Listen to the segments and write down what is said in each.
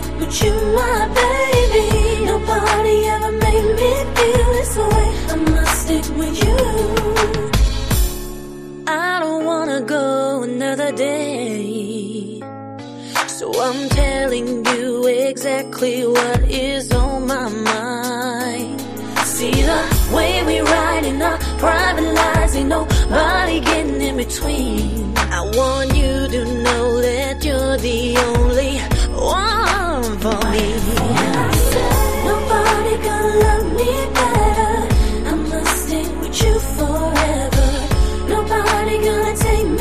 with you, my baby. Nobody ever made me feel this way. I must stick with you. I don't wanna go another day. So I'm telling you exactly what is on my mind. See the way we ride in our private lives, ain't nobody getting in between. I want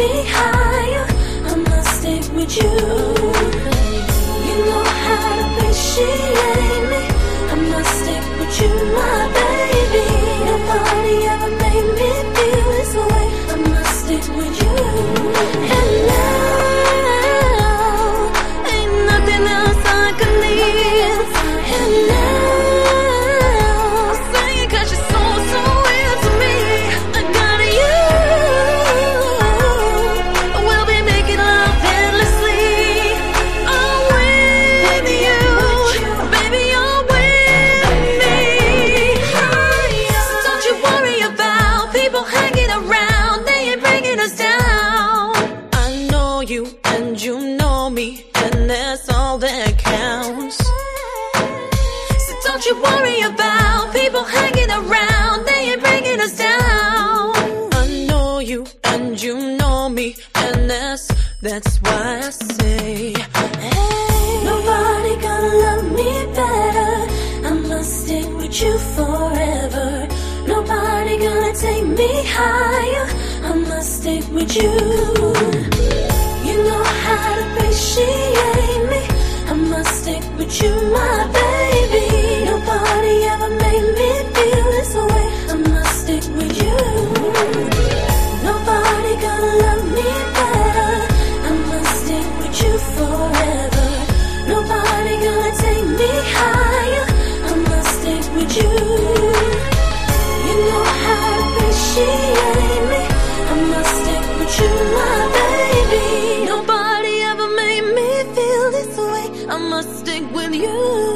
gonna higher. I must stick with. You you worry about people hanging around. They ain't bringing us down. I know you and you know me, and that's that's why I say, hey. Nobody gonna love me better. I must stick with you forever. Nobody gonna take me higher. I must stick with you. You know must stick with you.